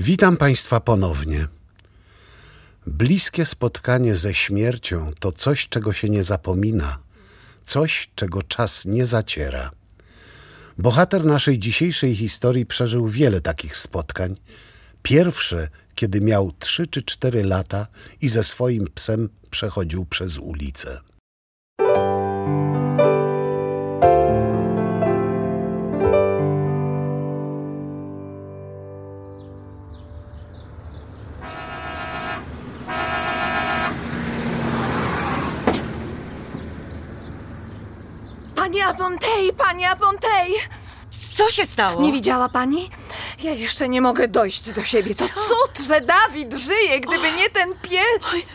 Witam Państwa ponownie. Bliskie spotkanie ze śmiercią to coś, czego się nie zapomina, coś, czego czas nie zaciera. Bohater naszej dzisiejszej historii przeżył wiele takich spotkań. Pierwsze, kiedy miał trzy czy cztery lata i ze swoim psem przechodził przez ulicę. Pani Apontej! Co się stało? Nie widziała pani? Ja jeszcze nie mogę dojść do siebie. To cud, że Dawid żyje, gdyby nie ten pies.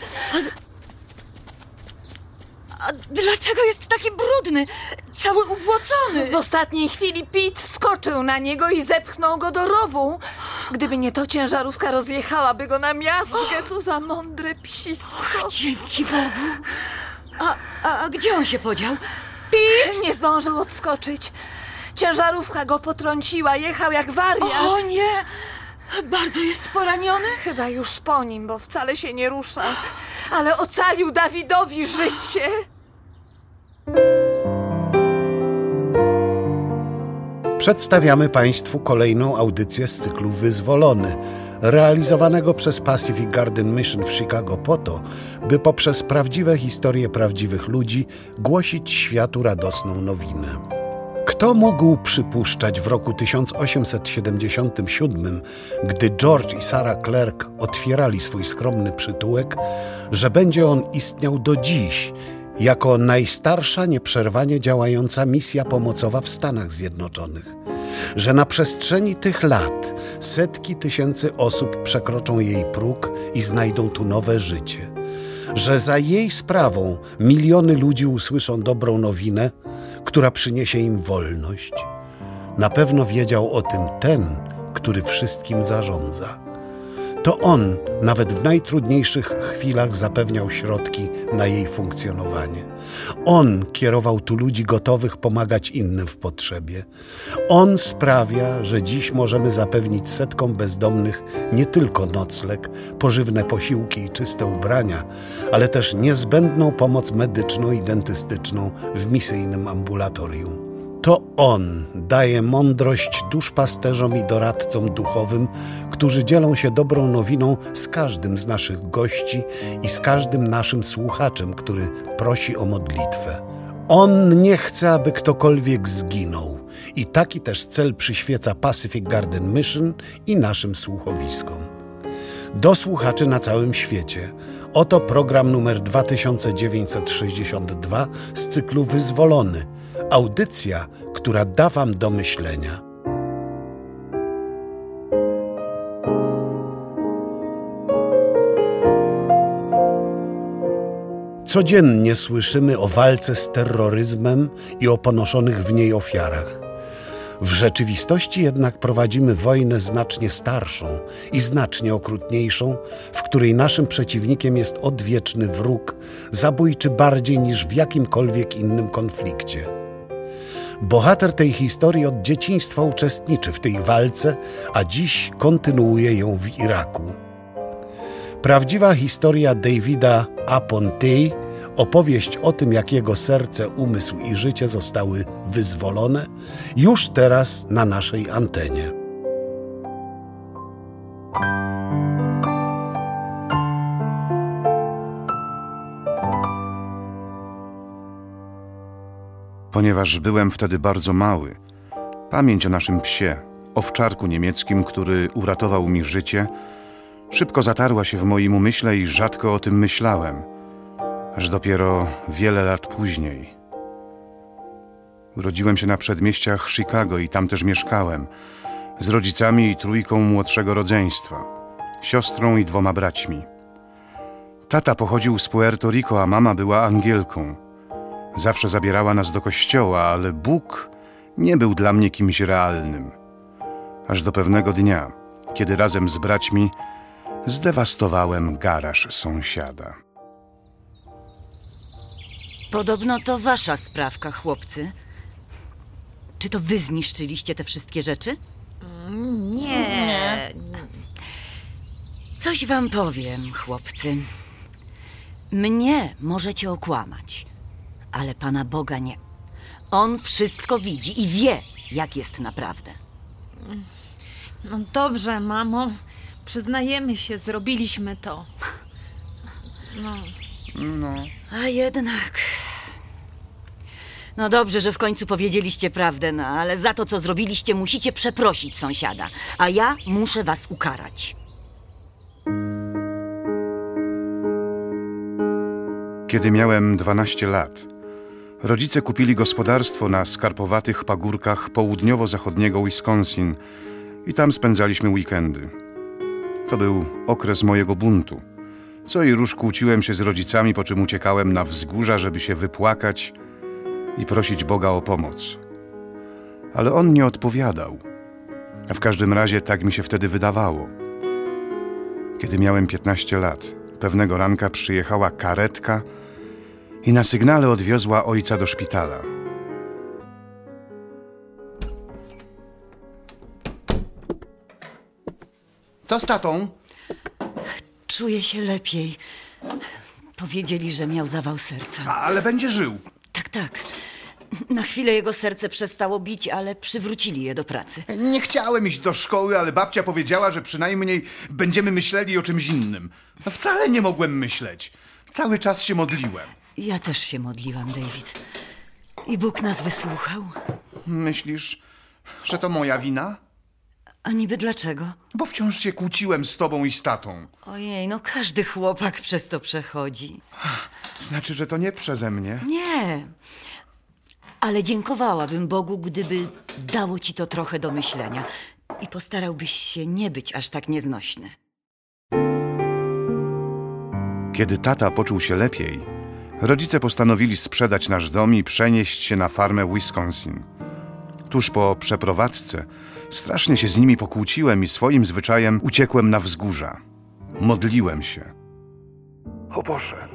A dlaczego jest taki brudny? Cały ubłocony. W ostatniej chwili Pete skoczył na niego i zepchnął go do rowu. Gdyby nie to, ciężarówka rozjechałaby go na miazgę. Co za mądre psisko. Dzięki Bogu. A, a gdzie on się podział? Nie zdążył odskoczyć. Ciężarówka go potrąciła, jechał jak wariat. O nie! Bardzo jest poraniony? Chyba już po nim, bo wcale się nie rusza. Ale ocalił Dawidowi życie. Przedstawiamy Państwu kolejną audycję z cyklu Wyzwolony, realizowanego przez Pacific Garden Mission w Chicago po to, by poprzez prawdziwe historie prawdziwych ludzi głosić światu radosną nowinę. Kto mógł przypuszczać w roku 1877, gdy George i Sarah Clark otwierali swój skromny przytułek, że będzie on istniał do dziś jako najstarsza nieprzerwanie działająca misja pomocowa w Stanach Zjednoczonych? Że na przestrzeni tych lat setki tysięcy osób przekroczą jej próg i znajdą tu nowe życie? Że za jej sprawą miliony ludzi usłyszą dobrą nowinę, która przyniesie im wolność. Na pewno wiedział o tym ten, który wszystkim zarządza. To on, nawet w najtrudniejszych chwilach, zapewniał środki na jej funkcjonowanie. On kierował tu ludzi gotowych pomagać innym w potrzebie. On sprawia, że dziś możemy zapewnić setkom bezdomnych nie tylko nocleg, pożywne posiłki i czyste ubrania, ale też niezbędną pomoc medyczną i dentystyczną w misyjnym ambulatorium. To On daje mądrość duszpasterzom i doradcom duchowym, którzy dzielą się dobrą nowiną z każdym z naszych gości i z każdym naszym słuchaczem, który prosi o modlitwę. On nie chce, aby ktokolwiek zginął. I taki też cel przyświeca Pacific Garden Mission i naszym słuchowiskom. Do słuchaczy na całym świecie. Oto program numer 2962 z cyklu Wyzwolony. Audycja, która da Wam do myślenia. Codziennie słyszymy o walce z terroryzmem i o ponoszonych w niej ofiarach. W rzeczywistości jednak prowadzimy wojnę znacznie starszą i znacznie okrutniejszą, w której naszym przeciwnikiem jest odwieczny wróg, zabójczy bardziej niż w jakimkolwiek innym konflikcie. Bohater tej historii od dzieciństwa uczestniczy w tej walce, a dziś kontynuuje ją w Iraku. Prawdziwa historia Davida Apontei, opowieść o tym, jak jego serce, umysł i życie zostały wyzwolone, już teraz na naszej antenie. Ponieważ byłem wtedy bardzo mały, pamięć o naszym psie, owczarku niemieckim, który uratował mi życie, szybko zatarła się w moim umyśle i rzadko o tym myślałem, aż dopiero wiele lat później. Urodziłem się na przedmieściach Chicago i tam też mieszkałem, z rodzicami i trójką młodszego rodzeństwa, siostrą i dwoma braćmi. Tata pochodził z Puerto Rico, a mama była Angielką. Zawsze zabierała nas do kościoła, ale Bóg nie był dla mnie kimś realnym. Aż do pewnego dnia, kiedy razem z braćmi zdewastowałem garaż sąsiada. Podobno to wasza sprawka, chłopcy. Czy to wy zniszczyliście te wszystkie rzeczy? Nie. Coś wam powiem, chłopcy. Mnie możecie okłamać, ale Pana Boga nie. On wszystko widzi i wie, jak jest naprawdę. No dobrze, mamo. Przyznajemy się, zrobiliśmy to. No. A jednak. No dobrze, że w końcu powiedzieliście prawdę, no ale za to, co zrobiliście, musicie przeprosić sąsiada, a ja muszę was ukarać. Kiedy miałem 12 lat, rodzice kupili gospodarstwo na skarpowatych pagórkach południowo-zachodniego Wisconsin i tam spędzaliśmy weekendy. To był okres mojego buntu. Co i róż kłóciłem się z rodzicami, po czym uciekałem na wzgórza, żeby się wypłakać i prosić Boga o pomoc. Ale on nie odpowiadał. A w każdym razie tak mi się wtedy wydawało. Kiedy miałem 15 lat, pewnego ranka przyjechała karetka i na sygnale odwiozła ojca do szpitala. Co z tatą? Czuję się lepiej. Powiedzieli, że miał zawał serca. Ale będzie żył. Tak, tak. Na chwilę jego serce przestało bić, ale przywrócili je do pracy. Nie chciałem iść do szkoły, ale babcia powiedziała, że przynajmniej będziemy myśleli o czymś innym. No wcale nie mogłem myśleć. Cały czas się modliłem. Ja też się modliłam, David. I Bóg nas wysłuchał. Myślisz, że to moja wina? A niby dlaczego? Bo wciąż się kłóciłem z tobą i z tatą. Ojej, no każdy chłopak przez to przechodzi. Znaczy, że to nie przeze mnie. Nie. Ale dziękowałabym Bogu, gdyby dało ci to trochę do myślenia i postarałbyś się nie być aż tak nieznośny. Kiedy tata poczuł się lepiej, rodzice postanowili sprzedać nasz dom i przenieść się na farmę w Wisconsin. Tuż po przeprowadzce strasznie się z nimi pokłóciłem i swoim zwyczajem uciekłem na wzgórza. Modliłem się. O Boże,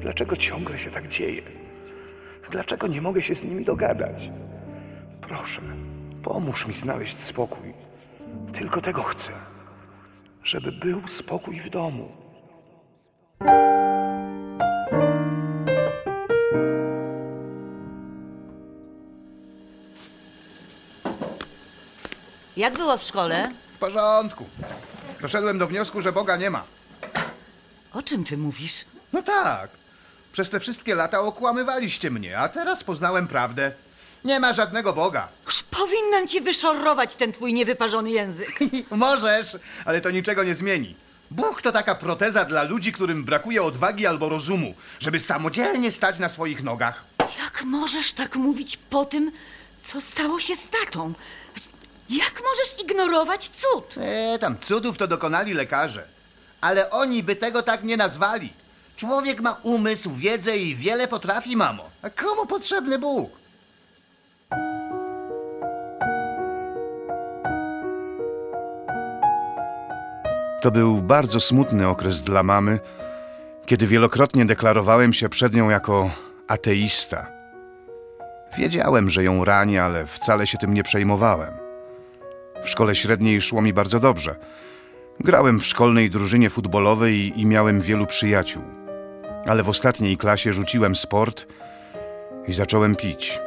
dlaczego ciągle się tak dzieje? Dlaczego nie mogę się z nimi dogadać? Proszę, pomóż mi znaleźć spokój. Tylko tego chcę, żeby był spokój w domu. Jak było w szkole? W porządku. Doszedłem do wniosku, że Boga nie ma. O czym ty mówisz? No tak. Przez te wszystkie lata okłamywaliście mnie, a teraz poznałem prawdę. Nie ma żadnego Boga. Już powinnam ci wyszorować ten twój niewyparzony język. Możesz, ale to niczego nie zmieni. Bóg to taka proteza dla ludzi, którym brakuje odwagi albo rozumu, żeby samodzielnie stać na swoich nogach. Jak możesz tak mówić po tym, co stało się z tatą? Jak możesz ignorować cud? E, tam cudów to dokonali lekarze. Ale oni by tego tak nie nazwali. Człowiek ma umysł, wiedzę i wiele potrafi, mamo. A komu potrzebny Bóg? To był bardzo smutny okres dla mamy, kiedy wielokrotnie deklarowałem się przed nią jako ateista. Wiedziałem, że ją rani, ale wcale się tym nie przejmowałem. W szkole średniej szło mi bardzo dobrze. Grałem w szkolnej drużynie futbolowej i, miałem wielu przyjaciół. Ale w ostatniej klasie rzuciłem sport i zacząłem pić.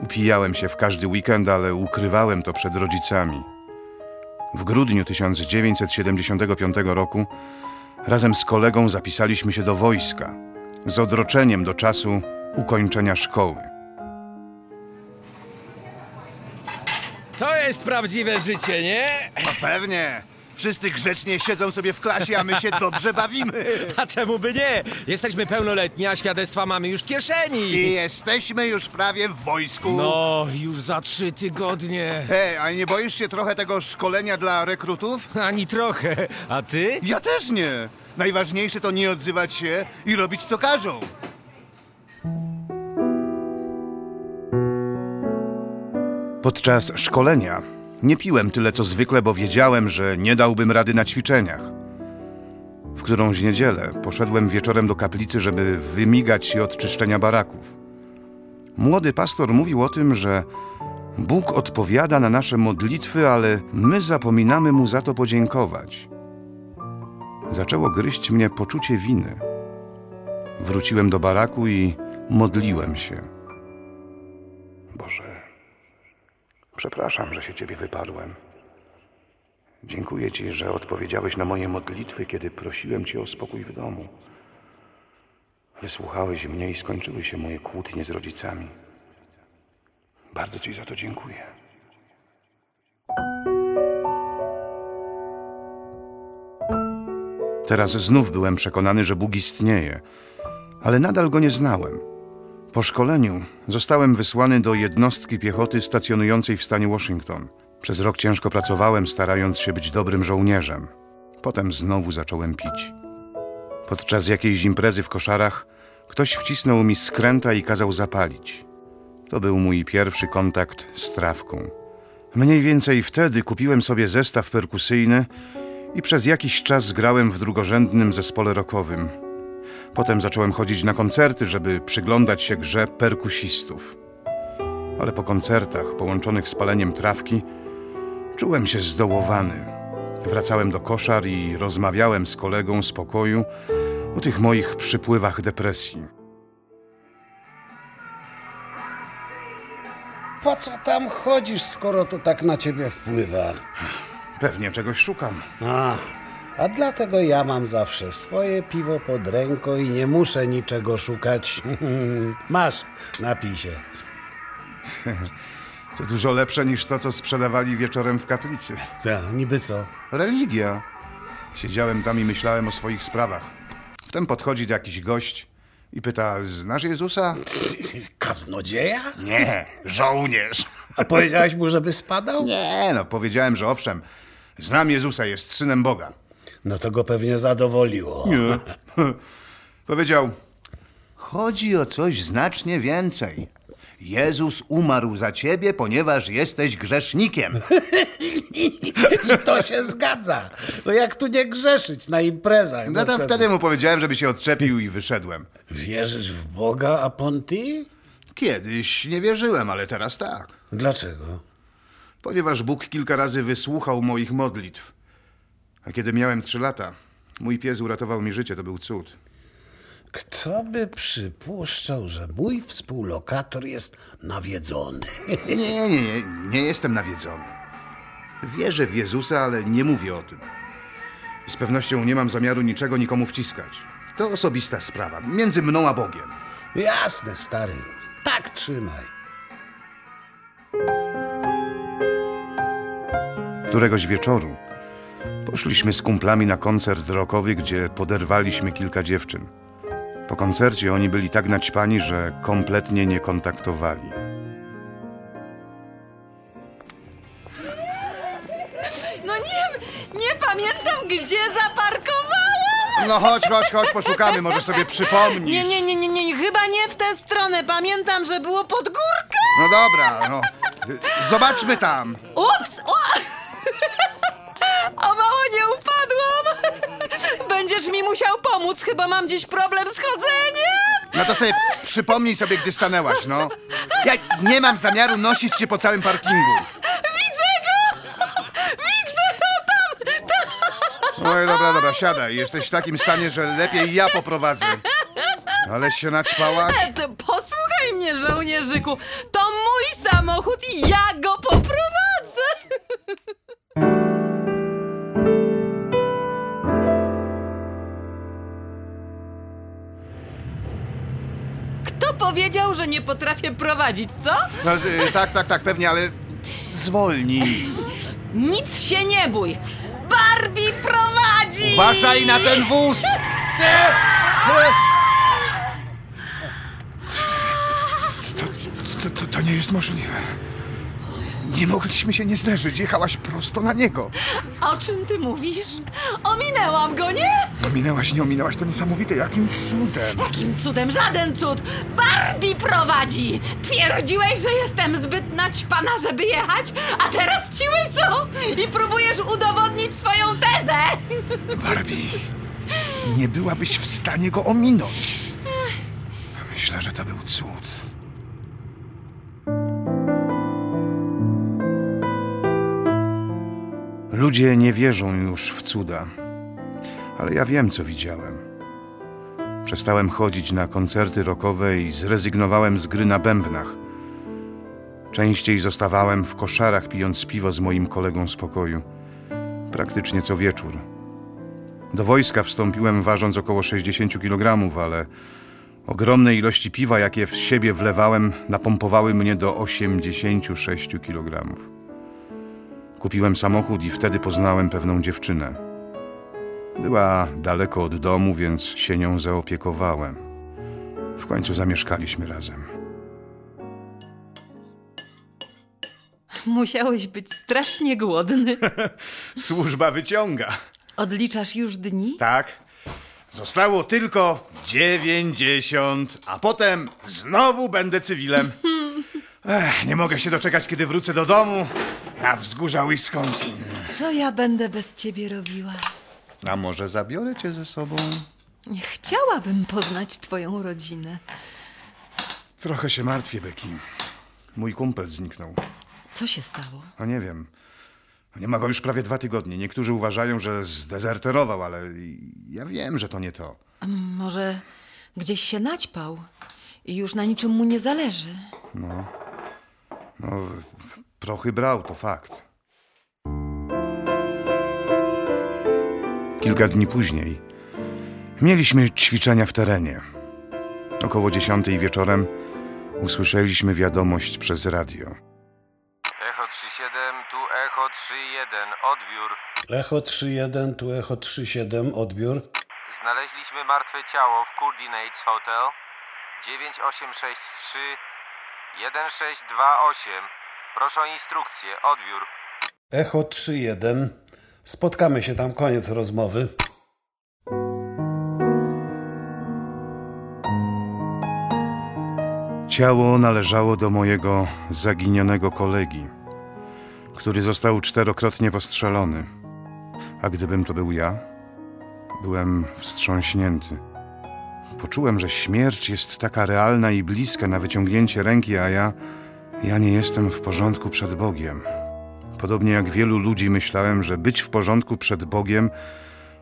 Upijałem się w każdy weekend, ale ukrywałem to przed rodzicami. W grudniu 1975 roku razem z kolegą zapisaliśmy się do wojska z odroczeniem do czasu ukończenia szkoły. To jest prawdziwe życie, nie? No pewnie. Wszyscy grzecznie siedzą sobie w klasie, a my się dobrze bawimy. A czemu by nie? Jesteśmy pełnoletni, a świadectwa mamy już w kieszeni. I jesteśmy już prawie w wojsku. No, już za trzy tygodnie. Ej, a nie boisz się trochę tego szkolenia dla rekrutów? Ani trochę. A ty? Ja też nie. Najważniejsze to nie odzywać się i robić co każą. Podczas szkolenia nie piłem tyle co zwykle, bo wiedziałem, że nie dałbym rady na ćwiczeniach. W którąś niedzielę poszedłem wieczorem do kaplicy, żeby wymigać się od czyszczenia baraków. Młody pastor mówił o tym, że Bóg odpowiada na nasze modlitwy, ale my zapominamy mu za to podziękować. zaczęło gryźć mnie poczucie winy. Wróciłem do baraku i modliłem się. Przepraszam, że się ciebie wypadłem. Dziękuję ci, że odpowiedziałeś na moje modlitwy, kiedy prosiłem cię o spokój w domu. Wysłuchałeś mnie i skończyły się moje kłótnie z rodzicami. Bardzo ci za to dziękuję. Teraz znów byłem przekonany, że Bóg istnieje, ale nadal go nie znałem. Po szkoleniu zostałem wysłany do jednostki piechoty stacjonującej w stanie Washington. Przez rok ciężko pracowałem, starając się być dobrym żołnierzem. Potem znowu zacząłem pić. Podczas jakiejś imprezy w koszarach ktoś wcisnął mi skręta i kazał zapalić. To był mój pierwszy kontakt z trawką. Mniej więcej wtedy kupiłem sobie zestaw perkusyjny i przez jakiś czas grałem w drugorzędnym zespole rockowym. Potem zacząłem chodzić na koncerty, żeby przyglądać się grze perkusistów. Ale po koncertach połączonych z paleniem trawki czułem się zdołowany. Wracałem do koszar i rozmawiałem z kolegą z pokoju o tych moich przypływach depresji. Po co tam chodzisz, skoro to tak na ciebie wpływa? Pewnie czegoś szukam. A, a dlatego ja mam zawsze swoje piwo pod ręką i nie muszę niczego szukać. Masz, napij się. To dużo lepsze niż to, co sprzedawali wieczorem w kaplicy. Ja, niby co? Religia. Siedziałem tam i myślałem o swoich sprawach. Wtem podchodzi jakiś gość i pyta: Znasz Jezusa? Kaznodzieja? Nie, żołnierz. A powiedziałeś mu, żeby spadał? Nie, no, powiedziałem, że owszem. Znam Jezusa, jest synem Boga. No to go pewnie zadowoliło. Nie. Powiedział: Chodzi o coś znacznie więcej. Jezus umarł za ciebie, ponieważ jesteś grzesznikiem. I to się zgadza. No jak tu nie grzeszyć na imprezach? No to co wtedy mu powiedziałem, żeby się odczepił i wyszedłem. Wierzysz w Boga, a Ponty? Kiedyś nie wierzyłem, ale teraz tak. Dlaczego? Ponieważ Bóg kilka razy wysłuchał moich modlitw. A kiedy miałem trzy lata, mój pies uratował mi życie, to był cud. Kto by przypuszczał, że mój współlokator jest nawiedzony? Nie, nie, nie, nie jestem nawiedzony. Wierzę w Jezusa, ale nie mówię o tym. I z pewnością nie mam zamiaru niczego nikomu wciskać. To osobista sprawa, między mną a Bogiem. Jasne, stary. Tak trzymaj. Któregoś wieczoru poszliśmy z kumplami na koncert rockowy, gdzie poderwaliśmy kilka dziewczyn. Po koncercie oni byli tak naćpani, że kompletnie nie kontaktowali. No nie, nie pamiętam, gdzie zaparkowałam! No chodź, chodź, chodź, poszukamy, może sobie przypomnisz. Nie, nie, nie, nie, nie, chyba nie w tę stronę. Pamiętam, że było pod górkę. No dobra, no. Zobaczmy tam. O musiał pomóc, chyba mam dziś problem z chodzeniem! No to sobie przypomnij sobie, gdzie stanęłaś, no. Ja nie mam zamiaru nosić cię po całym parkingu. Widzę go! Widzę go tam! tam. Oj, dobra, dobra, siadaj. Jesteś w takim stanie, że lepiej ja poprowadzę. Ale się naćpałaś? To Posłuchaj mnie, żołnierzyku! To mój samochód i ja go Kto powiedział, że nie potrafię prowadzić, co? No, y, tak, tak, tak, pewnie, ale zwolnij. Nic się nie bój! Barbie prowadzi! Uważaj na ten wóz! Nie! To, to, to nie jest możliwe. Nie mogliśmy się nie zderzyć. Jechałaś prosto na niego. O czym ty mówisz? Ominęłam go, nie? Ominęłaś, nie ominęłaś, to niesamowite. Jakim cudem. Jakim cudem? Żaden cud! Barbie prowadzi! Twierdziłeś, że jestem zbyt naćpana, żeby jechać, a teraz ci łyso! I próbujesz udowodnić swoją tezę! Barbie, nie byłabyś w stanie go ominąć. Myślę, że to był cud. Ludzie nie wierzą już w cuda. Ale ja wiem, co widziałem. Przestałem chodzić na koncerty rockowe i zrezygnowałem z gry na bębnach. Częściej zostawałem w koszarach, pijąc piwo z moim kolegą z pokoju. Praktycznie co wieczór. Do wojska wstąpiłem ważąc około 60 kg, ale ogromne ilości piwa, jakie w siebie wlewałem, napompowały mnie do 86 kg. Kupiłem samochód i wtedy poznałem pewną dziewczynę. Była daleko od domu, więc się nią zaopiekowałem. W końcu zamieszkaliśmy razem. Musiałeś być strasznie głodny. Służba wyciąga. Odliczasz już dni? Tak. Zostało tylko 90, a potem znowu będę cywilem. Ech, nie mogę się doczekać, kiedy wrócę do domu na wzgórza Wisconsin. Co ja będę bez ciebie robiła? A może zabiorę cię ze sobą? Chciałabym poznać twoją rodzinę. Trochę się martwię, Becky. Mój kumpel zniknął. Co się stało? No nie wiem. Nie ma go już prawie dwa tygodnie. Niektórzy uważają, że zdezerterował, ale ja wiem, że to nie to. Może gdzieś się naćpał i już na niczym mu nie zależy. No, prochy brał, to fakt. Kilka dni później mieliśmy ćwiczenia w terenie. Około dziesiątej wieczorem usłyszeliśmy wiadomość przez radio. Echo 37, tu Echo 31, odbiór. Echo 3.1, tu Echo 3.7, odbiór. Znaleźliśmy martwe ciało w Coordinates Hotel 9863 1628. Proszę o instrukcję, odbiór. Echo 3.1. Spotkamy się tam, koniec rozmowy. Ciało należało do mojego zaginionego kolegi, który został czterokrotnie postrzelony. A gdybym to był ja, byłem wstrząśnięty. Poczułem, że śmierć jest taka realna i bliska na wyciągnięcie ręki, a ja, ja nie jestem w porządku przed Bogiem. Podobnie jak wielu ludzi myślałem, że być w porządku przed Bogiem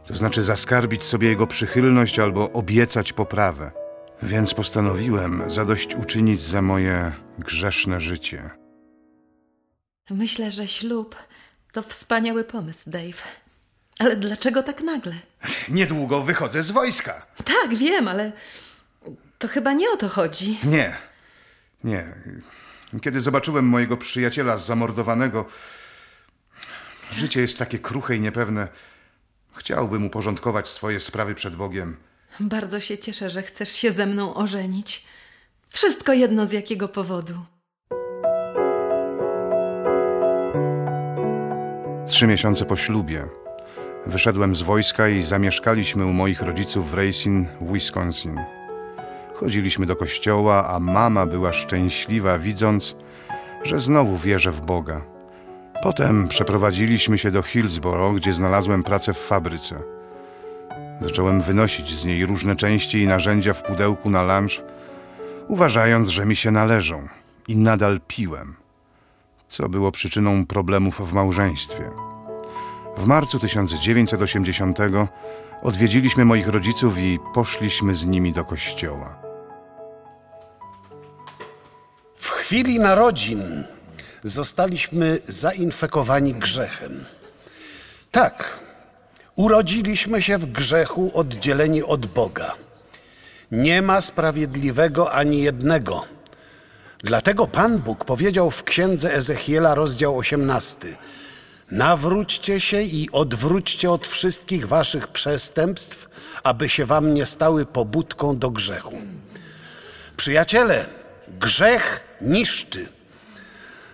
to znaczy zaskarbić sobie Jego przychylność albo obiecać poprawę. Więc postanowiłem zadośćuczynić za moje grzeszne życie. Myślę, że ślub to wspaniały pomysł, Dave. Ale dlaczego tak nagle? Niedługo wychodzę z wojska. Tak, wiem, ale to chyba nie o to chodzi. Nie, nie. Kiedy zobaczyłem mojego przyjaciela zamordowanego, życie jest takie kruche i niepewne. Chciałbym uporządkować swoje sprawy przed Bogiem. Bardzo się cieszę, że chcesz się ze mną ożenić. Wszystko jedno z jakiego powodu. Trzy miesiące po ślubie wyszedłem z wojska i zamieszkaliśmy u moich rodziców w Racine, Wisconsin. Chodziliśmy do kościoła, a mama była szczęśliwa, widząc, że znowu wierzę w Boga. Potem przeprowadziliśmy się do Hillsboro, gdzie znalazłem pracę w fabryce. Zacząłem wynosić z niej różne części i narzędzia w pudełku na lunch, uważając, że mi się należą. I nadal piłem, co było przyczyną problemów w małżeństwie. W marcu 1980 odwiedziliśmy moich rodziców i poszliśmy z nimi do kościoła. W chwili narodzin zostaliśmy zainfekowani grzechem. Tak, urodziliśmy się w grzechu oddzieleni od Boga. Nie ma sprawiedliwego ani jednego. Dlatego Pan Bóg powiedział w księdze Ezechiela, rozdział 18: Nawróćcie się i odwróćcie od wszystkich waszych przestępstw, aby się wam nie stały pobudką do grzechu. Przyjaciele, grzech niszczy.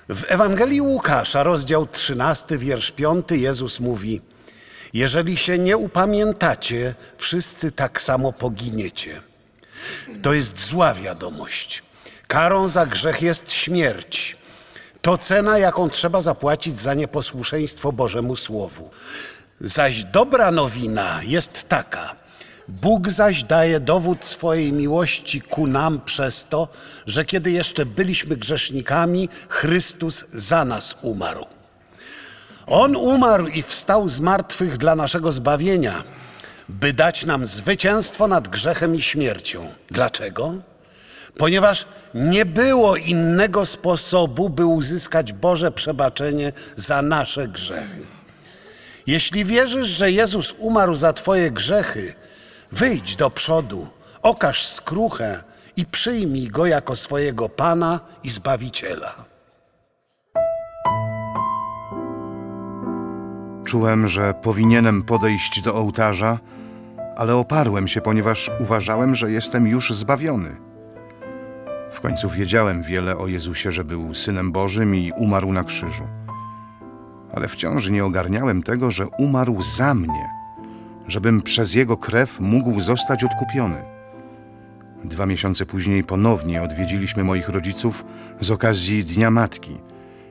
W Ewangelii Łukasza, rozdział 13, wiersz 5, Jezus mówi: Jeżeli się nie upamiętacie, wszyscy tak samo poginiecie. To jest zła wiadomość. Karą za grzech jest śmierć. To cena, jaką trzeba zapłacić za nieposłuszeństwo Bożemu Słowu. Zaś dobra nowina jest taka. Bóg zaś daje dowód swojej miłości ku nam przez to, że kiedy jeszcze byliśmy grzesznikami, Chrystus za nas umarł. On umarł i wstał z martwych dla naszego zbawienia. by dać nam zwycięstwo nad grzechem i śmiercią. Dlaczego? Ponieważ nie było innego sposobu, by uzyskać Boże przebaczenie za nasze grzechy. Jeśli wierzysz, że Jezus umarł za Twoje grzechy, wyjdź do przodu, okaż skruchę i przyjmij Go jako swojego Pana i Zbawiciela. Czułem, że powinienem podejść do ołtarza, ale oparłem się, ponieważ uważałem, że jestem już zbawiony. W końcu wiedziałem wiele o Jezusie, że był synem Bożym i umarł na krzyżu. Ale wciąż nie ogarniałem tego, że umarł za mnie, żebym przez jego krew mógł zostać odkupiony. Dwa miesiące później ponownie odwiedziliśmy moich rodziców z okazji Dnia Matki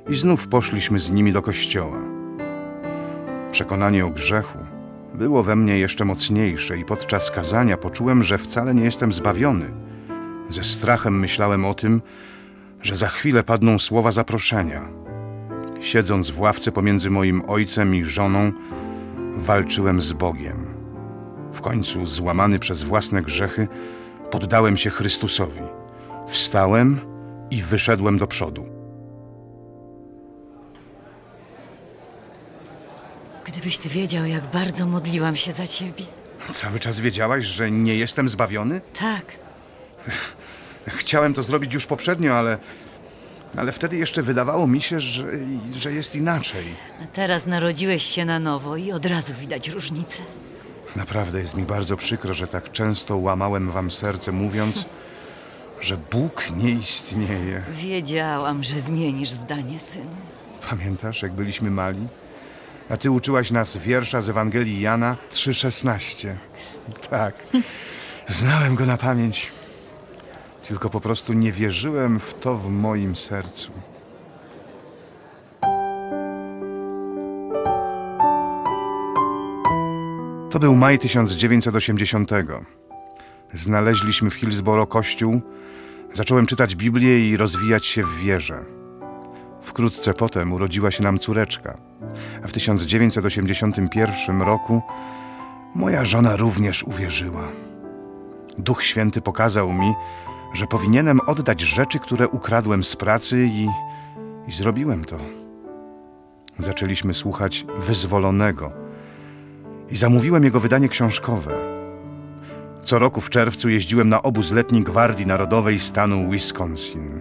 i znów poszliśmy z nimi do kościoła. Przekonanie o grzechu było we mnie jeszcze mocniejsze i podczas kazania poczułem, że wcale nie jestem zbawiony. Ze strachem myślałem o tym, że za chwilę padną słowa zaproszenia. Siedząc w ławce pomiędzy moim ojcem i żoną, walczyłem z Bogiem. W końcu, złamany przez własne grzechy, poddałem się Chrystusowi. Wstałem i wyszedłem do przodu. Gdybyś ty wiedział, jak bardzo modliłam się za ciebie. Cały czas wiedziałaś, że nie jestem zbawiony? Tak, Chciałem to zrobić już poprzednio, ale. Ale wtedy jeszcze wydawało mi się, że, że jest inaczej. a teraz narodziłeś się na nowo i od razu widać różnicę. Naprawdę jest mi bardzo przykro, że tak często łamałem wam serce, mówiąc, że Bóg nie istnieje. Wiedziałam, że zmienisz zdanie, synu. Pamiętasz, jak byliśmy mali? A ty uczyłaś nas wiersza z Ewangelii Jana 3,16. Tak, znałem go na pamięć. Tylko po prostu nie wierzyłem w to w moim sercu. To był maj 1980. Znaleźliśmy w Hillsboro kościół, zacząłem czytać Biblię i rozwijać się w wierze. Wkrótce potem urodziła się nam córeczka, a w 1981 roku moja żona również uwierzyła. Duch Święty pokazał mi, że powinienem oddać rzeczy, które ukradłem z pracy i, i zrobiłem to. Zaczęliśmy słuchać Wyzwolonego i zamówiłem jego wydanie książkowe. Co roku w czerwcu jeździłem na obóz letni Gwardii Narodowej stanu Wisconsin.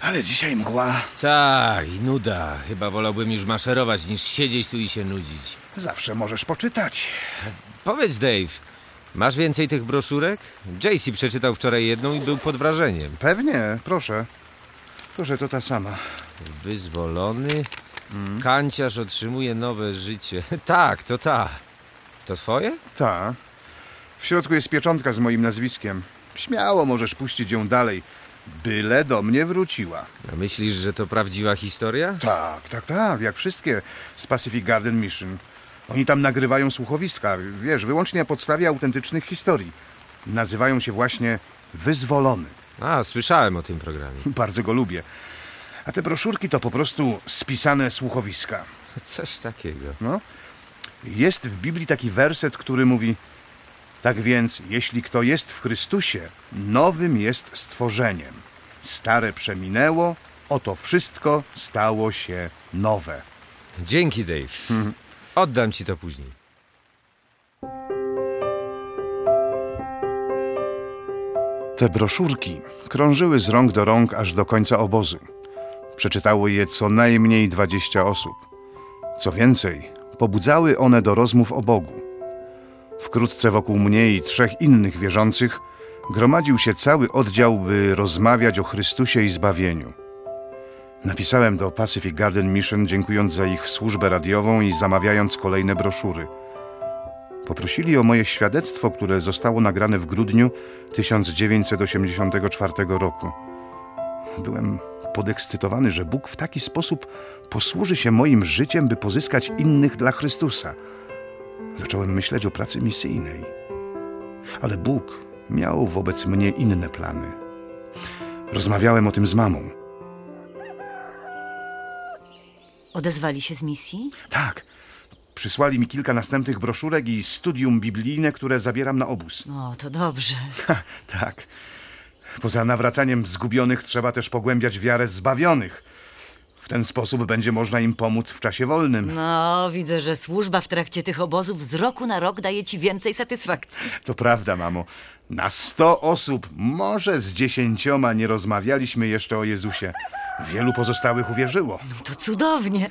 Ale dzisiaj mgła. Tak, i nuda. Chyba wolałbym już maszerować, niż siedzieć tu i się nudzić. Zawsze możesz poczytać. Powiedz, Dave, masz więcej tych broszurek? JC przeczytał wczoraj jedną i był pod wrażeniem. Pewnie, proszę. Proszę, to ta sama. Wyzwolony, kanciarz otrzymuje nowe życie. tak, to ta. To twoje? Ta. W środku jest pieczątka z moim nazwiskiem. Śmiało możesz puścić ją dalej. Byle do mnie wróciła. A myślisz, że to prawdziwa historia? Tak, tak, tak, jak wszystkie z Pacific Garden Mission. Oni tam nagrywają słuchowiska, wiesz, wyłącznie na podstawie autentycznych historii. Nazywają się właśnie Wyzwolony. A, słyszałem o tym programie. Bardzo go lubię. A te broszurki to po prostu spisane słuchowiska. Coś takiego. No. Jest w Biblii taki werset, który mówi: Tak więc, jeśli kto jest w Chrystusie, nowym jest stworzeniem. Stare przeminęło, oto wszystko stało się nowe. Dzięki, Dave. Oddam ci to później. Te broszurki krążyły z rąk do rąk aż do końca obozu. Przeczytało je co najmniej 20 osób. Co więcej, pobudzały one do rozmów o Bogu. Wkrótce wokół mnie i trzech innych wierzących gromadził się cały oddział, by rozmawiać o Chrystusie i zbawieniu. Napisałem do Pacific Garden Mission, dziękując za ich służbę radiową i zamawiając kolejne broszury. Poprosili o moje świadectwo, które zostało nagrane w grudniu 1984 roku. Byłem podekscytowany, że Bóg w taki sposób posłuży się moim życiem, by pozyskać innych dla Chrystusa. Zacząłem myśleć o pracy misyjnej. Ale Bóg miał wobec mnie inne plany. Rozmawiałem o tym z mamą. Odezwali się z misji? Tak, Przysłali mi kilka następnych broszurek i studium biblijne, które zabieram na obóz. No, to dobrze. Tak. Poza nawracaniem zgubionych trzeba też pogłębiać wiarę zbawionych. W ten sposób będzie można im pomóc w czasie wolnym. No, widzę, że służba w trakcie tych obozów z roku na rok daje ci więcej satysfakcji. To prawda, mamo. Na sto osób, może z dziesięcioma nie rozmawialiśmy jeszcze o Jezusie. Wielu pozostałych uwierzyło. To cudownie.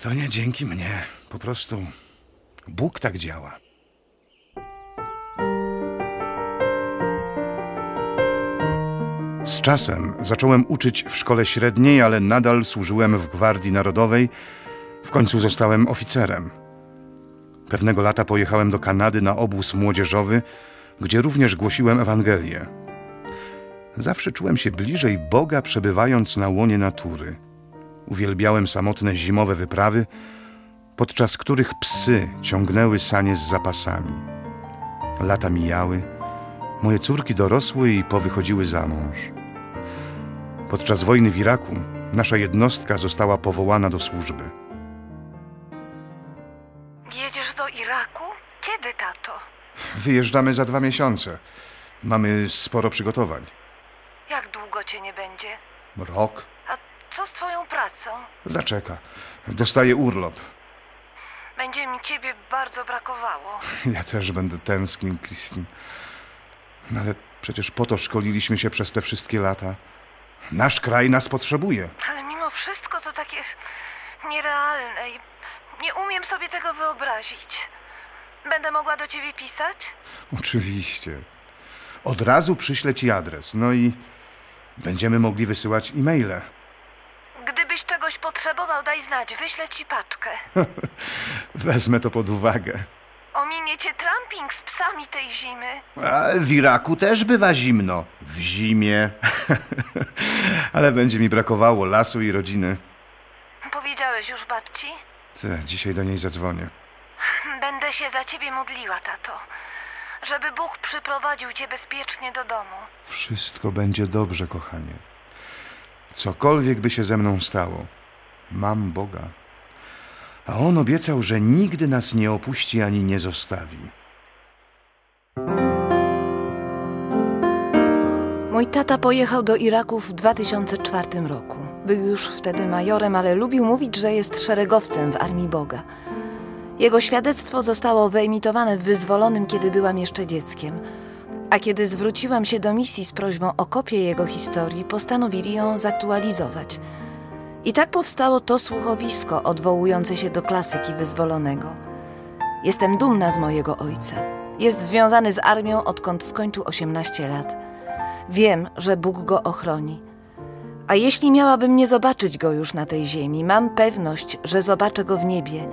To nie dzięki mnie. Po prostu Bóg tak działa. Z czasem zacząłem uczyć w szkole średniej, ale nadal służyłem w Gwardii Narodowej. W końcu zostałem oficerem. Pewnego lata pojechałem do Kanady na obóz młodzieżowy, gdzie również głosiłem Ewangelię. Zawsze czułem się bliżej Boga, przebywając na łonie natury. Uwielbiałem samotne zimowe wyprawy, podczas których psy ciągnęły sanie z zapasami. Lata mijały, moje córki dorosły i powychodziły za mąż. Podczas wojny w Iraku nasza jednostka została powołana do służby. Jedziesz do Iraku? Kiedy, tato? Wyjeżdżamy za dwa miesiące. Mamy sporo przygotowań. Jak długo cię nie będzie? Rok A co z twoją pracą? zaczeka. Dostaję urlop. Będzie mi ciebie bardzo brakowało. Ja też będę tęsknił, Christine. No ale przecież po to szkoliliśmy się przez te wszystkie lata. Nasz kraj nas potrzebuje. Ale mimo wszystko to takie nierealne i nie umiem sobie tego wyobrazić. Będę mogła do ciebie pisać? Oczywiście. Od razu przyślę ci adres. No i będziemy mogli wysyłać e-maile. Gdybyś czegoś potrzebował, daj znać, wyślę ci paczkę. Wezmę to pod uwagę. Ominie cię tramping z psami tej zimy. A w Iraku też bywa zimno. W zimie. Ale będzie mi brakowało lasu i rodziny. Powiedziałeś już babci? Te, dzisiaj do niej zadzwonię. Będę się za ciebie modliła, tato. Żeby Bóg przyprowadził cię bezpiecznie do domu. Wszystko będzie dobrze, kochanie. Cokolwiek by się ze mną stało, mam Boga. A On obiecał, że nigdy nas nie opuści ani nie zostawi. Mój tata pojechał do Iraku w 2004 roku. Był już wtedy majorem, ale lubił mówić, że jest szeregowcem w Armii Boga. Jego świadectwo zostało wyemitowane w Wyzwolonym, kiedy byłam jeszcze dzieckiem. A kiedy zwróciłam się do misji z prośbą o kopię jego historii, postanowili ją zaktualizować. I tak powstało to słuchowisko odwołujące się do klasyki Wyzwolonego. Jestem dumna z mojego ojca. Jest związany z armią, odkąd skończył 18 lat. Wiem, że Bóg go ochroni. A jeśli miałabym nie zobaczyć go już na tej ziemi, mam pewność, że zobaczę go w niebie,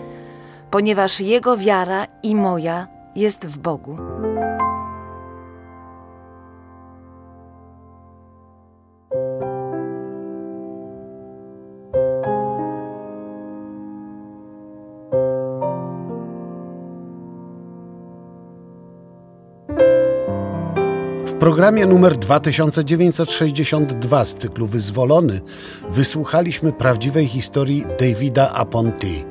ponieważ jego wiara i moja jest w Bogu. W programie numer 2962 z cyklu Wyzwolony wysłuchaliśmy prawdziwej historii Davida Aponti.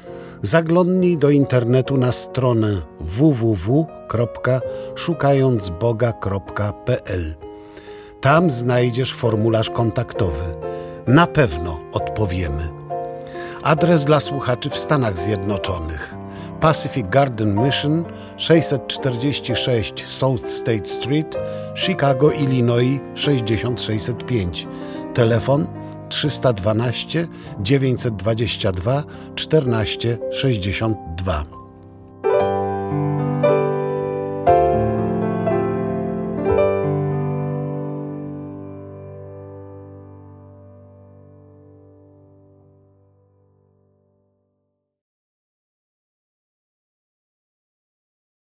Zaglądnij do internetu na stronę www.szukającboga.pl. Tam znajdziesz formularz kontaktowy. Na pewno odpowiemy. Adres dla słuchaczy w Stanach Zjednoczonych. Pacific Garden Mission 646 South State Street, Chicago, Illinois 6605. Telefon 312 922 1462.